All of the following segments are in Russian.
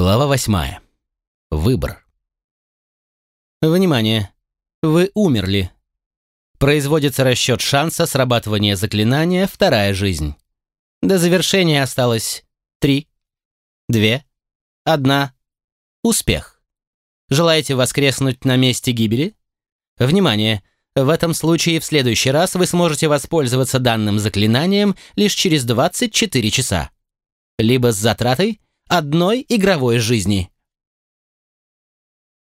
Глава восьмая. Выбор. Внимание! Вы умерли. Производится расчет шанса срабатывания заклинания «Вторая жизнь». До завершения осталось три, две, одна. Успех. Желаете воскреснуть на месте гибели? Внимание! В этом случае в следующий раз вы сможете воспользоваться данным заклинанием лишь через 24 часа. Либо с затратой одной игровой жизни.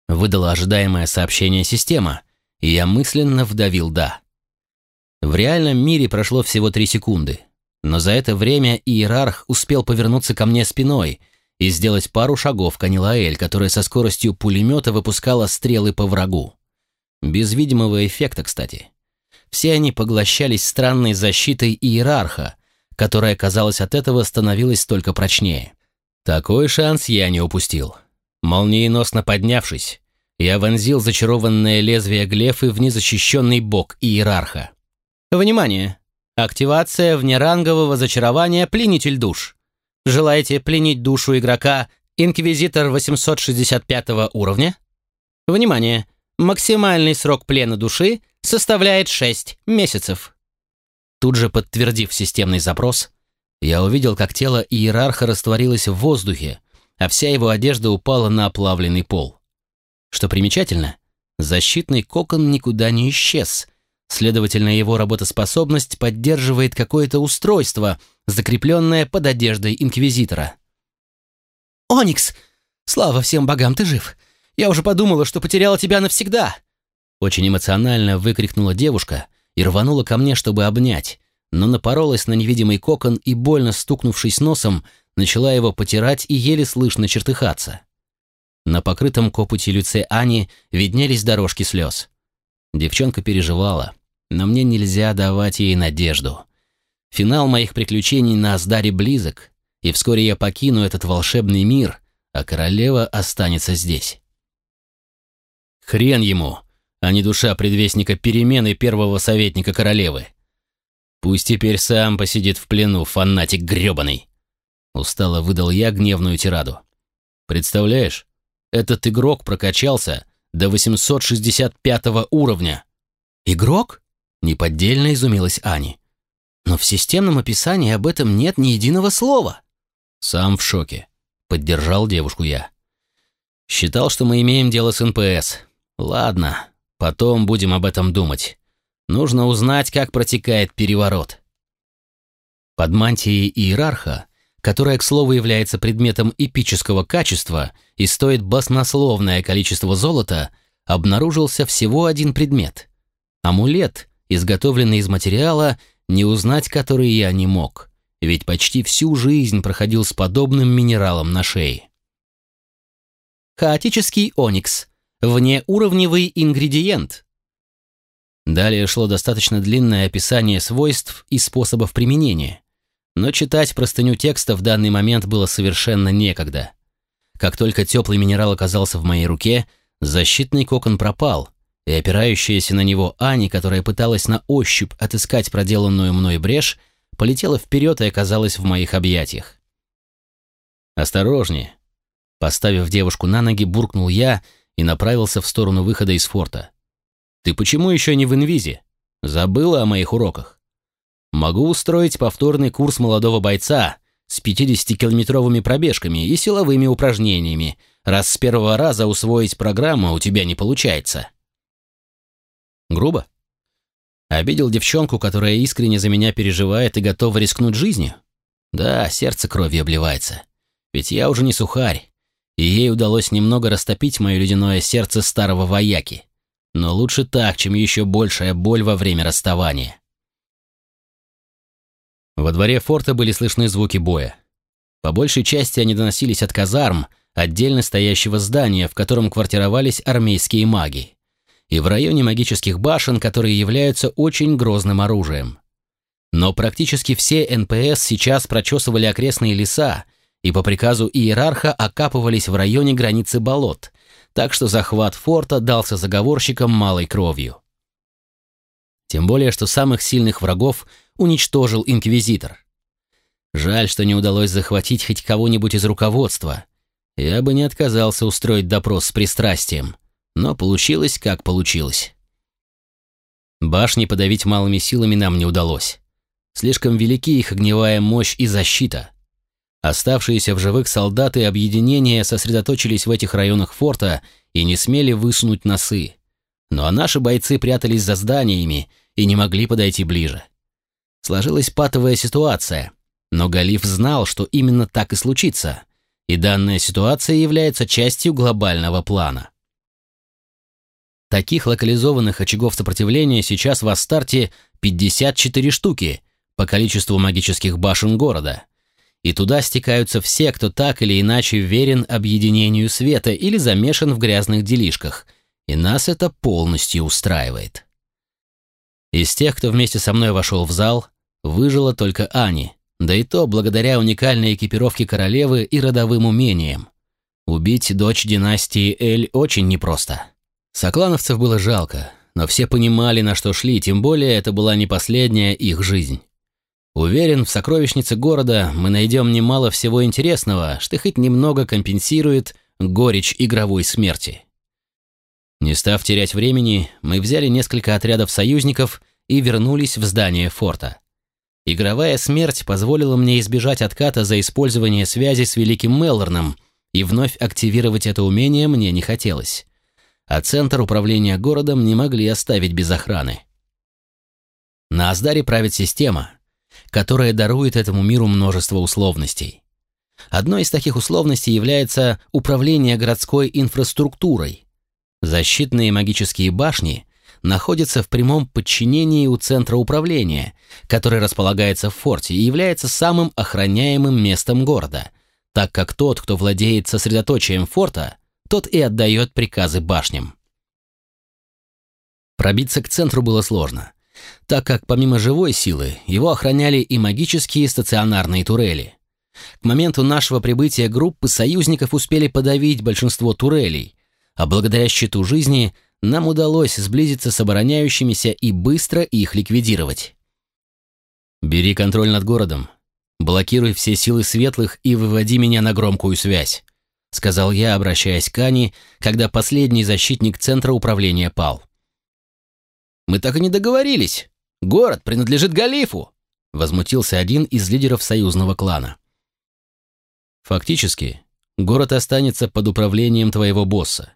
Выдала ожидаемое сообщение система, и я мысленно вдавил «да». В реальном мире прошло всего три секунды, но за это время иерарх успел повернуться ко мне спиной и сделать пару шагов к Анилаэль, которая со скоростью пулемета выпускала стрелы по врагу. Без видимого эффекта, кстати. Все они поглощались странной защитой иерарха, которая, казалось, от этого становилась только прочнее. Такой шанс я не упустил. Молниеносно поднявшись, я вонзил зачарованное лезвие глефы в незащищенный бок иерарха. Внимание! Активация внерангового зачарования «Пленитель душ». Желаете пленить душу игрока Инквизитор 865 уровня? Внимание! Максимальный срок плена души составляет 6 месяцев. Тут же подтвердив системный запрос, я увидел, как тело иерарха растворилось в воздухе, а вся его одежда упала на оплавленный пол. Что примечательно, защитный кокон никуда не исчез, следовательно, его работоспособность поддерживает какое-то устройство, закрепленное под одеждой инквизитора. «Оникс! Слава всем богам, ты жив! Я уже подумала, что потеряла тебя навсегда!» Очень эмоционально выкрикнула девушка и рванула ко мне, чтобы обнять, но напоролась на невидимый кокон и, больно стукнувшись носом, начала его потирать и еле слышно чертыхаться. На покрытом копоти лице Ани виднелись дорожки слез. Девчонка переживала, но мне нельзя давать ей надежду. Финал моих приключений на Аздаре близок, и вскоре я покину этот волшебный мир, а королева останется здесь. Хрен ему, а не душа предвестника перемены первого советника королевы. Пусть теперь сам посидит в плену, фанатик грёбаный. Устало выдал я гневную тираду. Представляешь, этот игрок прокачался до 865 уровня. Игрок? Неподдельно изумилась Ани. Но в системном описании об этом нет ни единого слова. Сам в шоке. Поддержал девушку я. Считал, что мы имеем дело с НПС. Ладно, потом будем об этом думать. Нужно узнать, как протекает переворот. Под мантией иерарха, которая, к слову, является предметом эпического качества и стоит баснословное количество золота, обнаружился всего один предмет. Амулет, изготовленный из материала, не узнать который я не мог, ведь почти всю жизнь проходил с подобным минералом на шее. Хаотический оникс. Внеуровневый ингредиент, Далее шло достаточно длинное описание свойств и способов применения, но читать простыню текста в данный момент было совершенно некогда. Как только теплый минерал оказался в моей руке, защитный кокон пропал, и опирающаяся на него Ани, которая пыталась на ощупь отыскать проделанную мной брешь, полетела вперед и оказалась в моих объятиях. «Осторожнее!» Поставив девушку на ноги, буркнул я и направился в сторону выхода из форта. Ты почему еще не в инвизе? Забыла о моих уроках? Могу устроить повторный курс молодого бойца с 50-километровыми пробежками и силовыми упражнениями, раз с первого раза усвоить программу у тебя не получается. Грубо? Обидел девчонку, которая искренне за меня переживает и готова рискнуть жизнью? Да, сердце кровью обливается. Ведь я уже не сухарь, и ей удалось немного растопить мое ледяное сердце старого вояки. Но лучше так, чем еще большая боль во время расставания. Во дворе форта были слышны звуки боя. По большей части они доносились от казарм, отдельно стоящего здания, в котором квартировались армейские маги, и в районе магических башен, которые являются очень грозным оружием. Но практически все НПС сейчас прочесывали окрестные леса и по приказу иерарха окапывались в районе границы болот, так что захват форта дался заговорщикам малой кровью. Тем более, что самых сильных врагов уничтожил Инквизитор. Жаль, что не удалось захватить хоть кого-нибудь из руководства, я бы не отказался устроить допрос с пристрастием, но получилось, как получилось. Башни подавить малыми силами нам не удалось. Слишком велики их огневая мощь и защита. Оставшиеся в живых солдаты объединения сосредоточились в этих районах форта и не смели высунуть носы. Ну а наши бойцы прятались за зданиями и не могли подойти ближе. Сложилась патовая ситуация, но Галиф знал, что именно так и случится, и данная ситуация является частью глобального плана. Таких локализованных очагов сопротивления сейчас в Астарте 54 штуки по количеству магических башен города. И туда стекаются все, кто так или иначе верен объединению света или замешан в грязных делишках, и нас это полностью устраивает. Из тех, кто вместе со мной вошел в зал, выжила только Ани, да и то благодаря уникальной экипировке королевы и родовым умениям. Убить дочь династии Эль очень непросто. Соклановцев было жалко, но все понимали, на что шли, тем более это была не последняя их жизнь. Уверен, в сокровищнице города мы найдем немало всего интересного, что хоть немного компенсирует горечь игровой смерти. Не став терять времени, мы взяли несколько отрядов союзников и вернулись в здание форта. Игровая смерть позволила мне избежать отката за использование связи с Великим Меллорном, и вновь активировать это умение мне не хотелось а центр управления городом не могли оставить без охраны. На Аздаре правит система, которая дарует этому миру множество условностей. Одной из таких условностей является управление городской инфраструктурой. Защитные магические башни находятся в прямом подчинении у центра управления, который располагается в форте и является самым охраняемым местом города, так как тот, кто владеет сосредоточием форта, тот и отдает приказы башням. Пробиться к центру было сложно, так как помимо живой силы его охраняли и магические стационарные турели. К моменту нашего прибытия группы союзников успели подавить большинство турелей, а благодаря щиту жизни нам удалось сблизиться с обороняющимися и быстро их ликвидировать. «Бери контроль над городом, блокируй все силы светлых и выводи меня на громкую связь», — сказал я, обращаясь к Ани, когда последний защитник центра управления пал. «Мы так и не договорились. Город принадлежит Галифу», — возмутился один из лидеров союзного клана. «Фактически, город останется под управлением твоего босса.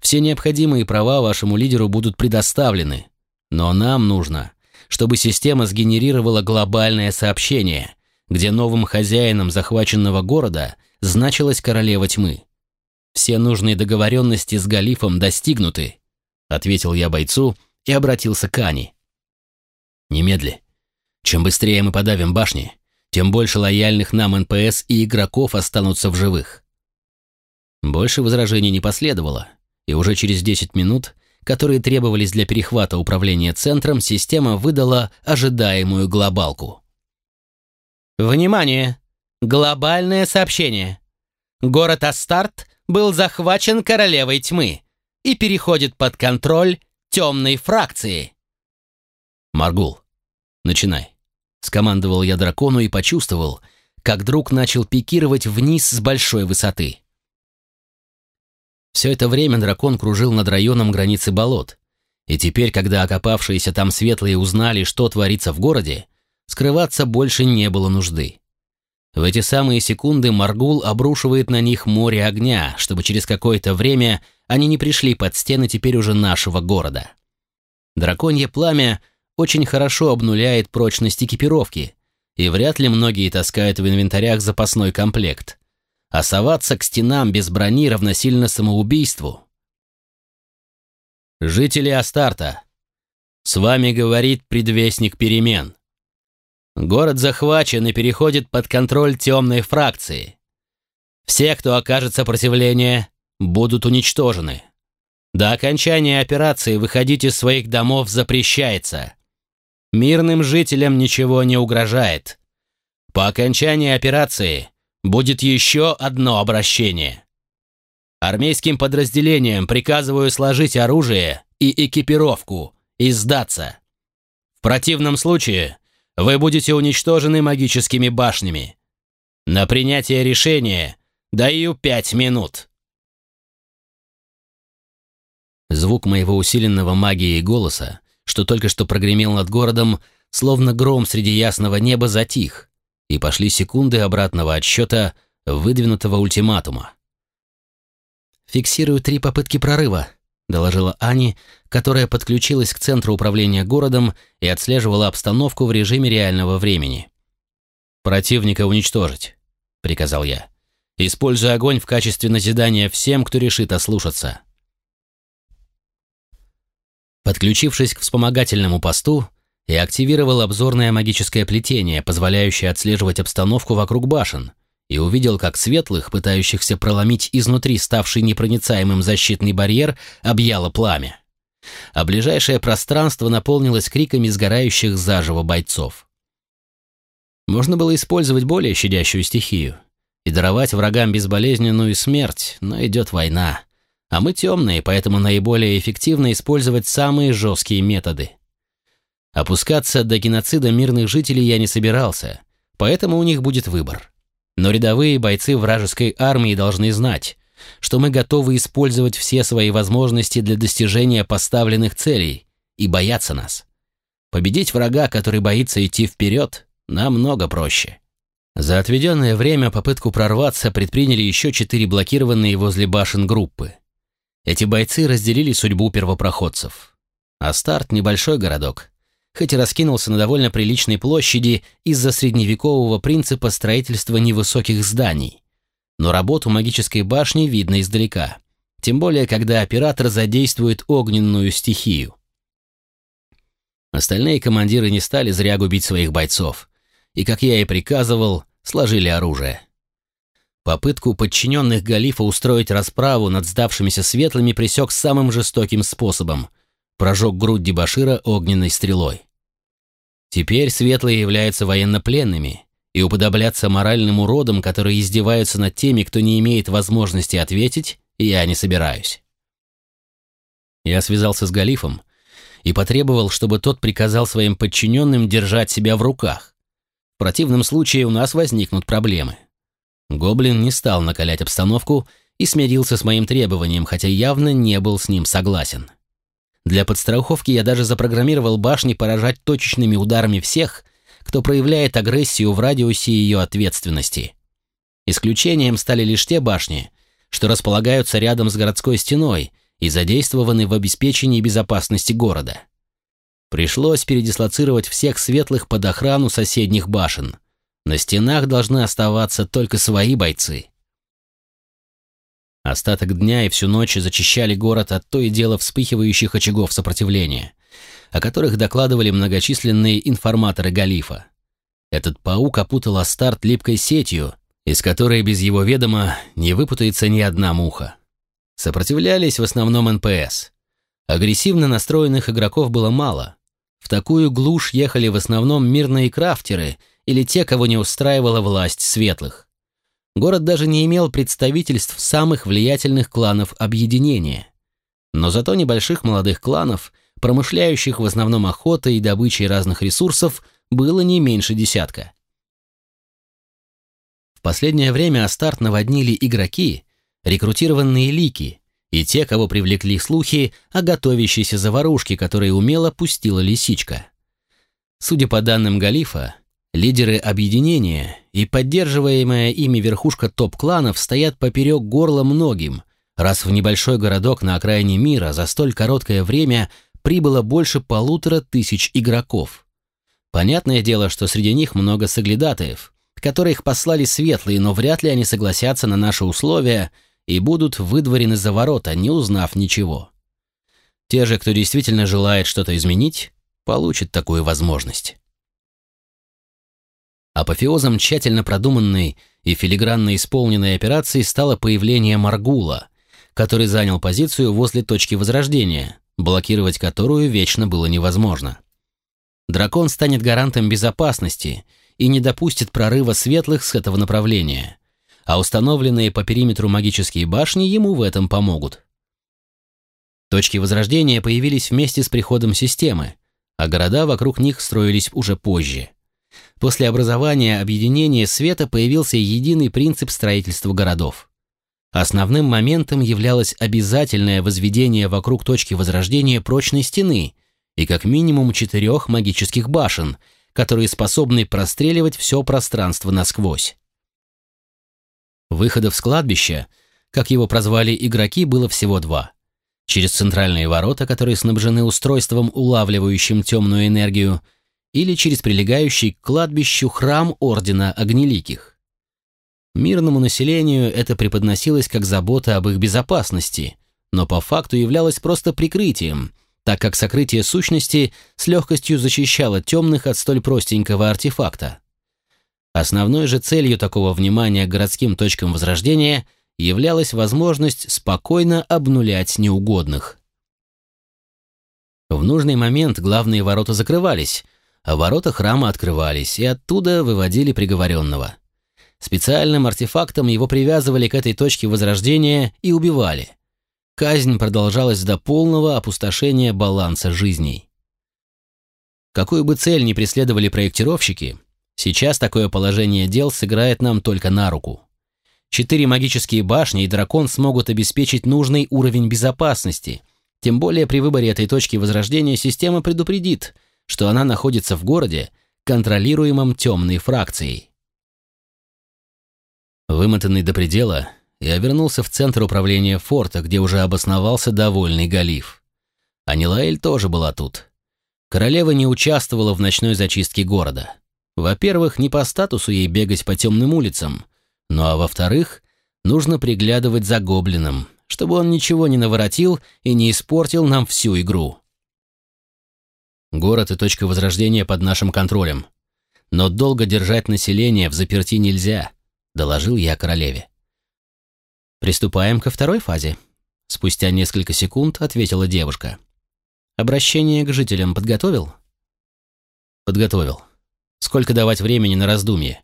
Все необходимые права вашему лидеру будут предоставлены, но нам нужно, чтобы система сгенерировала глобальное сообщение, где новым хозяином захваченного города значилась королева тьмы. «Все нужные договоренности с Галифом достигнуты», — ответил я бойцу и обратился к Ани. «Немедли. Чем быстрее мы подавим башни, тем больше лояльных нам НПС и игроков останутся в живых». Больше возражений не последовало, и уже через 10 минут, которые требовались для перехвата управления центром, система выдала ожидаемую глобалку. «Внимание! Глобальное сообщение. Город Астарт был захвачен королевой тьмы и переходит под контроль темной фракции. Маргул, начинай. Скомандовал я дракону и почувствовал, как друг начал пикировать вниз с большой высоты. Все это время дракон кружил над районом границы болот, и теперь, когда окопавшиеся там светлые узнали, что творится в городе, скрываться больше не было нужды. В эти самые секунды Маргул обрушивает на них море огня, чтобы через какое-то время они не пришли под стены теперь уже нашего города. Драконье пламя очень хорошо обнуляет прочность экипировки, и вряд ли многие таскают в инвентарях запасной комплект. А соваться к стенам без брони равносильно самоубийству. Жители Астарта, с вами говорит предвестник перемен. Город захвачен и переходит под контроль темной фракции. Все, кто окажет сопротивление, будут уничтожены. До окончания операции выходить из своих домов запрещается. Мирным жителям ничего не угрожает. По окончании операции будет еще одно обращение. Армейским подразделениям приказываю сложить оружие и экипировку и сдаться. В противном случае вы будете уничтожены магическими башнями. На принятие решения Даю пять минут!» Звук моего усиленного магией голоса, что только что прогремел над городом, словно гром среди ясного неба затих, и пошли секунды обратного отсчета выдвинутого ультиматума. «Фиксирую три попытки прорыва», — доложила Ани, которая подключилась к центру управления городом и отслеживала обстановку в режиме реального времени. «Противника уничтожить», — приказал я. «Используя огонь в качестве назидания всем, кто решит ослушаться». Подключившись к вспомогательному посту, я активировал обзорное магическое плетение, позволяющее отслеживать обстановку вокруг башен, и увидел, как светлых, пытающихся проломить изнутри ставший непроницаемым защитный барьер, объяло пламя. А ближайшее пространство наполнилось криками сгорающих заживо бойцов. Можно было использовать более щадящую стихию и даровать врагам безболезненную смерть, но идет война. А мы темные, поэтому наиболее эффективно использовать самые жесткие методы. Опускаться до геноцида мирных жителей я не собирался, поэтому у них будет выбор. Но рядовые бойцы вражеской армии должны знать, что мы готовы использовать все свои возможности для достижения поставленных целей и бояться нас. Победить врага, который боится идти вперед, намного проще. За отведенное время попытку прорваться предприняли еще четыре блокированные возле башен группы. Эти бойцы разделили судьбу первопроходцев. А старт — небольшой городок хоть и раскинулся на довольно приличной площади из-за средневекового принципа строительства невысоких зданий. Но работу магической башни видно издалека, тем более когда оператор задействует огненную стихию. Остальные командиры не стали зря губить своих бойцов, и, как я и приказывал, сложили оружие. Попытку подчиненных Галифа устроить расправу над сдавшимися светлыми пресек самым жестоким способом – прожег грудь дебашира огненной стрелой. Теперь светлые являются военнопленными, и уподобляться моральным уродам, которые издеваются над теми, кто не имеет возможности ответить, я не собираюсь. Я связался с Галифом и потребовал, чтобы тот приказал своим подчиненным держать себя в руках. В противном случае у нас возникнут проблемы. Гоблин не стал накалять обстановку и смирился с моим требованием, хотя явно не был с ним согласен. Для подстраховки я даже запрограммировал башни поражать точечными ударами всех, кто проявляет агрессию в радиусе ее ответственности. Исключением стали лишь те башни, что располагаются рядом с городской стеной и задействованы в обеспечении безопасности города. Пришлось передислоцировать всех светлых под охрану соседних башен. На стенах должны оставаться только свои бойцы. Остаток дня и всю ночь зачищали город от то и дело вспыхивающих очагов сопротивления, о которых докладывали многочисленные информаторы Галифа. Этот паук опутал Астарт липкой сетью, из которой без его ведома не выпутается ни одна муха. Сопротивлялись в основном НПС. Агрессивно настроенных игроков было мало. В такую глушь ехали в основном мирные крафтеры или те, кого не устраивала власть светлых. Город даже не имел представительств самых влиятельных кланов объединения. Но зато небольших молодых кланов, промышляющих в основном охотой и добычей разных ресурсов, было не меньше десятка. В последнее время Астарт наводнили игроки, рекрутированные лики, и те, кого привлекли слухи о готовящейся заварушке, которые умело пустила лисичка. Судя по данным Галифа, Лидеры объединения и поддерживаемая ими верхушка топ-кланов стоят поперек горла многим, раз в небольшой городок на окраине мира за столь короткое время прибыло больше полутора тысяч игроков. Понятное дело, что среди них много соглядатаев, которых послали светлые, но вряд ли они согласятся на наши условия и будут выдворены за ворота, не узнав ничего. Те же, кто действительно желает что-то изменить, получат такую возможность. Апофеозом тщательно продуманной и филигранно исполненной операции стало появление Маргула, который занял позицию возле точки возрождения, блокировать которую вечно было невозможно. Дракон станет гарантом безопасности и не допустит прорыва светлых с этого направления, а установленные по периметру магические башни ему в этом помогут. Точки возрождения появились вместе с приходом системы, а города вокруг них строились уже позже – После образования объединения света появился единый принцип строительства городов. Основным моментом являлось обязательное возведение вокруг точки возрождения прочной стены и как минимум четырех магических башен, которые способны простреливать все пространство насквозь. Выходов с кладбища, как его прозвали игроки, было всего два. Через центральные ворота, которые снабжены устройством, улавливающим темную энергию, или через прилегающий к кладбищу храм Ордена Огнеликих. Мирному населению это преподносилось как забота об их безопасности, но по факту являлось просто прикрытием, так как сокрытие сущности с легкостью защищало темных от столь простенького артефакта. Основной же целью такого внимания к городским точкам возрождения являлась возможность спокойно обнулять неугодных. В нужный момент главные ворота закрывались, а ворота храма открывались, и оттуда выводили приговоренного. Специальным артефактом его привязывали к этой точке возрождения и убивали. Казнь продолжалась до полного опустошения баланса жизней. Какую бы цель ни преследовали проектировщики, сейчас такое положение дел сыграет нам только на руку. Четыре магические башни и дракон смогут обеспечить нужный уровень безопасности, тем более при выборе этой точки возрождения система предупредит – что она находится в городе, контролируемом темной фракцией. Вымотанный до предела, я вернулся в центр управления форта, где уже обосновался довольный Галиф. Анилаэль тоже была тут. Королева не участвовала в ночной зачистке города. Во-первых, не по статусу ей бегать по темным улицам, ну а во-вторых, нужно приглядывать за гоблином, чтобы он ничего не наворотил и не испортил нам всю игру. Город и точка возрождения под нашим контролем. Но долго держать население в заперти нельзя, доложил я королеве. Приступаем ко второй фазе. Спустя несколько секунд ответила девушка. Обращение к жителям подготовил? Подготовил. Сколько давать времени на раздумье?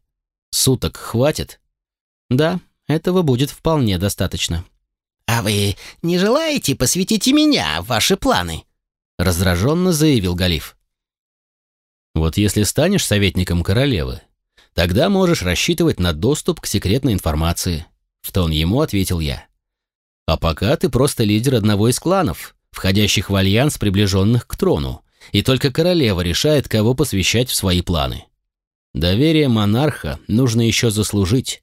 Суток хватит? Да, этого будет вполне достаточно. А вы не желаете посвятить меня в ваши планы? Раздраженно заявил Галиф. Вот если станешь советником королевы, тогда можешь рассчитывать на доступ к секретной информации, в тон ему ответил я. А пока ты просто лидер одного из кланов, входящих в альянс приближенных к трону, и только королева решает, кого посвящать в свои планы. Доверие монарха нужно еще заслужить.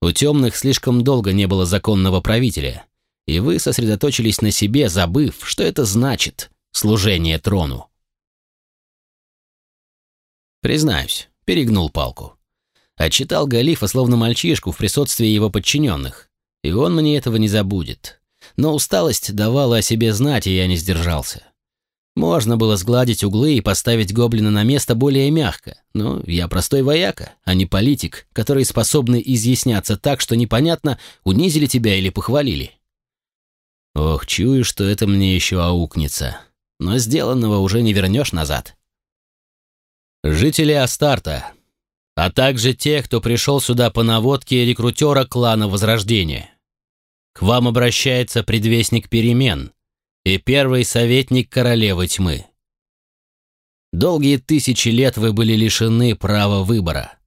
У темных слишком долго не было законного правителя, и вы сосредоточились на себе, забыв, что это значит служение трону. Признаюсь, перегнул палку. Отчитал Галифа словно мальчишку в присутствии его подчиненных, и он мне этого не забудет. Но усталость давала о себе знать, и я не сдержался. Можно было сгладить углы и поставить гоблина на место более мягко, но я простой вояка, а не политик, который способны изъясняться так, что непонятно, унизили тебя или похвалили. Ох, чую, что это мне еще аукнется. Но сделанного уже не вернешь назад. Жители Астарта, а также те, кто пришел сюда по наводке рекрутера клана Возрождения. К вам обращается предвестник перемен и первый советник королевы тьмы. Долгие тысячи лет вы были лишены права выбора.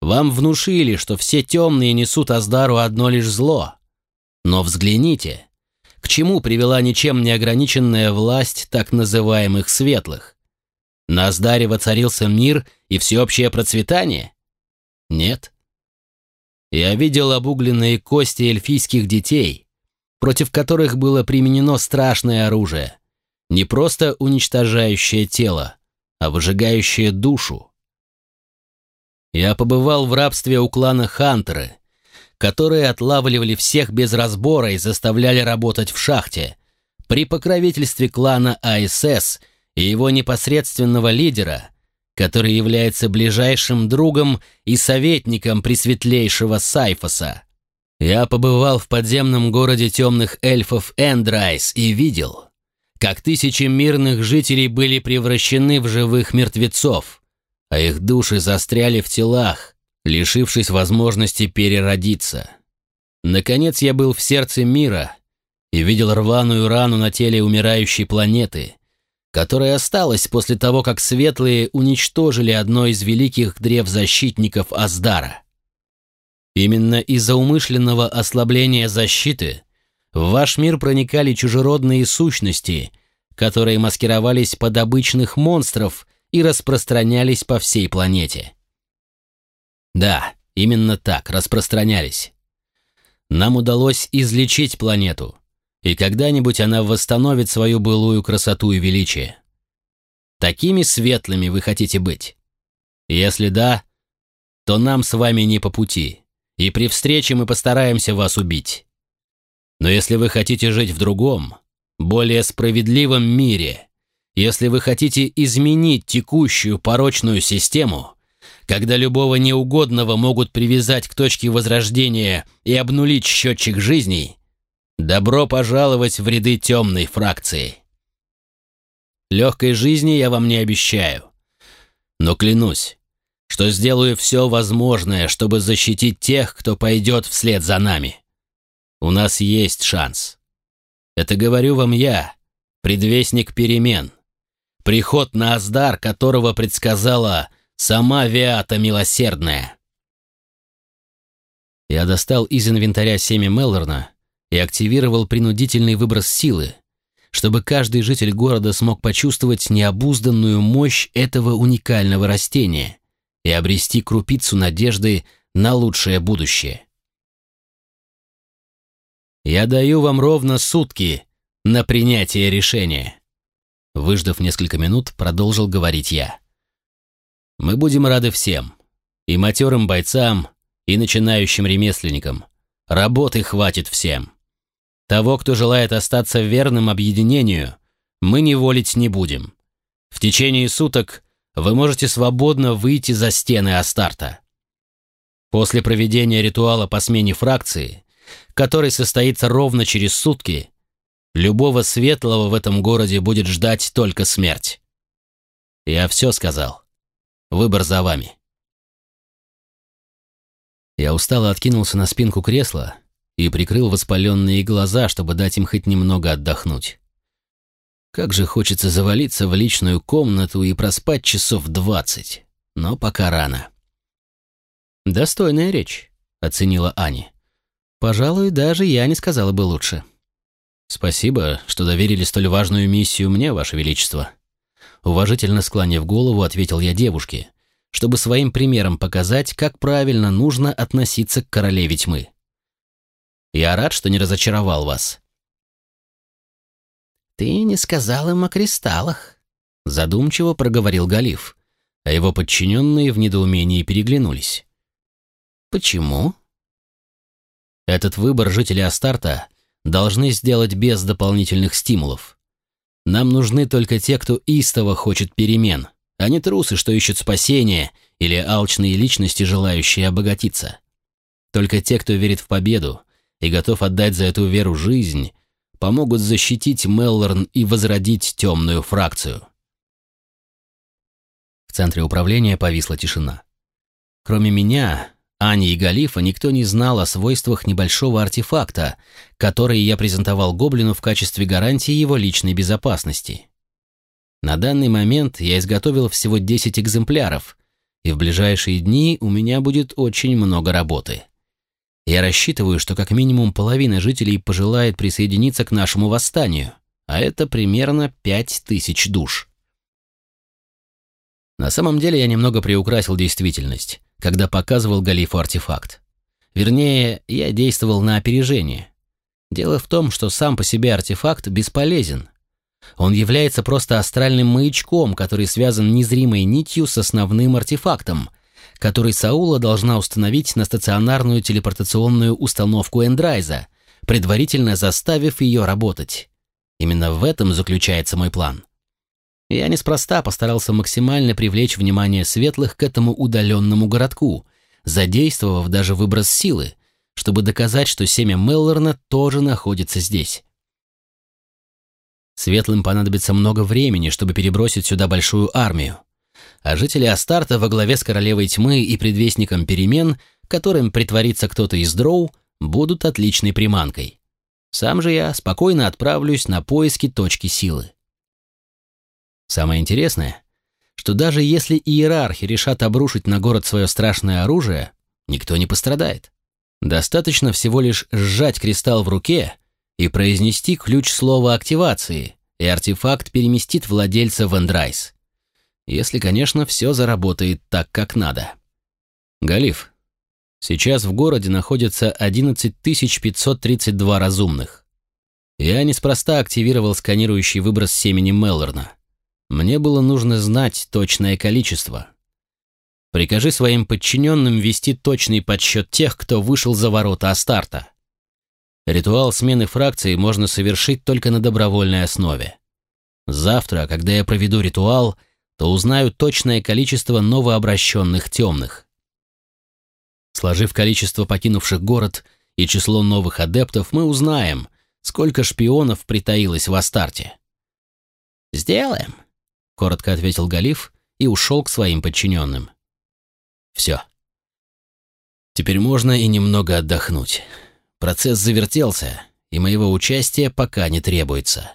Вам внушили, что все темные несут Аздару одно лишь зло. Но взгляните, чему привела ничем не ограниченная власть так называемых светлых? На Аздаре воцарился мир и всеобщее процветание? Нет. Я видел обугленные кости эльфийских детей, против которых было применено страшное оружие, не просто уничтожающее тело, а выжигающее душу. Я побывал в рабстве у клана Хантеры, которые отлавливали всех без разбора и заставляли работать в шахте, при покровительстве клана АСС и его непосредственного лидера, который является ближайшим другом и советником пресветлейшего Сайфоса. Я побывал в подземном городе темных эльфов Эндрайс и видел, как тысячи мирных жителей были превращены в живых мертвецов, а их души застряли в телах, лишившись возможности переродиться. Наконец я был в сердце мира и видел рваную рану на теле умирающей планеты, которое осталось после того, как светлые уничтожили одно из великих древзащитников Аздара. Именно из-за умышленного ослабления защиты в ваш мир проникали чужеродные сущности, которые маскировались под обычных монстров и распространялись по всей планете. Да, именно так, распространялись. Нам удалось излечить планету, и когда-нибудь она восстановит свою былую красоту и величие. Такими светлыми вы хотите быть? Если да, то нам с вами не по пути, и при встрече мы постараемся вас убить. Но если вы хотите жить в другом, более справедливом мире, если вы хотите изменить текущую порочную систему, когда любого неугодного могут привязать к точке возрождения и обнулить счетчик жизней, добро пожаловать в ряды темной фракции. Легкой жизни я вам не обещаю, но клянусь, что сделаю все возможное, чтобы защитить тех, кто пойдет вслед за нами. У нас есть шанс. Это говорю вам я, предвестник перемен. Приход на Аздар, которого предсказала сама Виата Милосердная. Я достал из инвентаря семя Меллорна и активировал принудительный выброс силы, чтобы каждый житель города смог почувствовать необузданную мощь этого уникального растения и обрести крупицу надежды на лучшее будущее. Я даю вам ровно сутки на принятие решения. Выждав несколько минут, продолжил говорить я. Мы будем рады всем. И матерым бойцам, и начинающим ремесленникам. Работы хватит всем. Того, кто желает остаться верным объединению, мы не волить не будем. В течение суток вы можете свободно выйти за стены Астарта. После проведения ритуала по смене фракции, который состоится ровно через сутки, любого светлого в этом городе будет ждать только смерть. Я все сказал. Выбор за вами. Я устало откинулся на спинку кресла и прикрыл воспаленные глаза, чтобы дать им хоть немного отдохнуть. Как же хочется завалиться в личную комнату и проспать часов двадцать, но пока рано. «Достойная речь», — оценила Аня. «Пожалуй, даже я не сказала бы лучше». «Спасибо, что доверили столь важную миссию мне, Ваше Величество». Уважительно склонив голову, ответил я девушке, чтобы своим примером показать, как правильно нужно относиться к королеве тьмы. Я рад, что не разочаровал вас. «Ты не сказал им о кристаллах», — задумчиво проговорил Галиф, а его подчиненные в недоумении переглянулись. «Почему?» Этот выбор жители Астарта должны сделать без дополнительных стимулов. Нам нужны только те, кто истово хочет перемен, а не трусы, что ищут спасения, или алчные личности, желающие обогатиться. Только те, кто верит в победу, и готов отдать за эту веру жизнь, помогут защитить Меллорн и возродить темную фракцию. В центре управления повисла тишина. Кроме меня, Ани и Галифа никто не знал о свойствах небольшого артефакта, который я презентовал Гоблину в качестве гарантии его личной безопасности. На данный момент я изготовил всего 10 экземпляров, и в ближайшие дни у меня будет очень много работы. Я рассчитываю, что как минимум половина жителей пожелает присоединиться к нашему восстанию, а это примерно пять тысяч душ. На самом деле я немного приукрасил действительность, когда показывал Галифу артефакт. Вернее, я действовал на опережение. Дело в том, что сам по себе артефакт бесполезен. Он является просто астральным маячком, который связан незримой нитью с основным артефактом — который Саула должна установить на стационарную телепортационную установку Эндрайза, предварительно заставив ее работать. Именно в этом заключается мой план. Я неспроста постарался максимально привлечь внимание светлых к этому удаленному городку, задействовав даже выброс силы, чтобы доказать, что семя Меллорна тоже находится здесь. Светлым понадобится много времени, чтобы перебросить сюда большую армию а жители Астарта во главе с королевой тьмы и предвестником перемен, которым притворится кто-то из дроу, будут отличной приманкой. Сам же я спокойно отправлюсь на поиски точки силы. Самое интересное, что даже если иерархи решат обрушить на город свое страшное оружие, никто не пострадает. Достаточно всего лишь сжать кристалл в руке и произнести ключ слова активации, и артефакт переместит владельца в Эндрайс. Если, конечно, все заработает так, как надо. Галиф, сейчас в городе находится 11 532 разумных. Я неспроста активировал сканирующий выброс семени Меллорна. Мне было нужно знать точное количество. Прикажи своим подчиненным вести точный подсчет тех, кто вышел за ворота Астарта. Ритуал смены фракции можно совершить только на добровольной основе. Завтра, когда я проведу ритуал, то узнаю точное количество новообращенных темных. Сложив количество покинувших город и число новых адептов, мы узнаем, сколько шпионов притаилось в Астарте. «Сделаем», — коротко ответил Галиф и ушел к своим подчиненным. «Все. Теперь можно и немного отдохнуть. Процесс завертелся, и моего участия пока не требуется».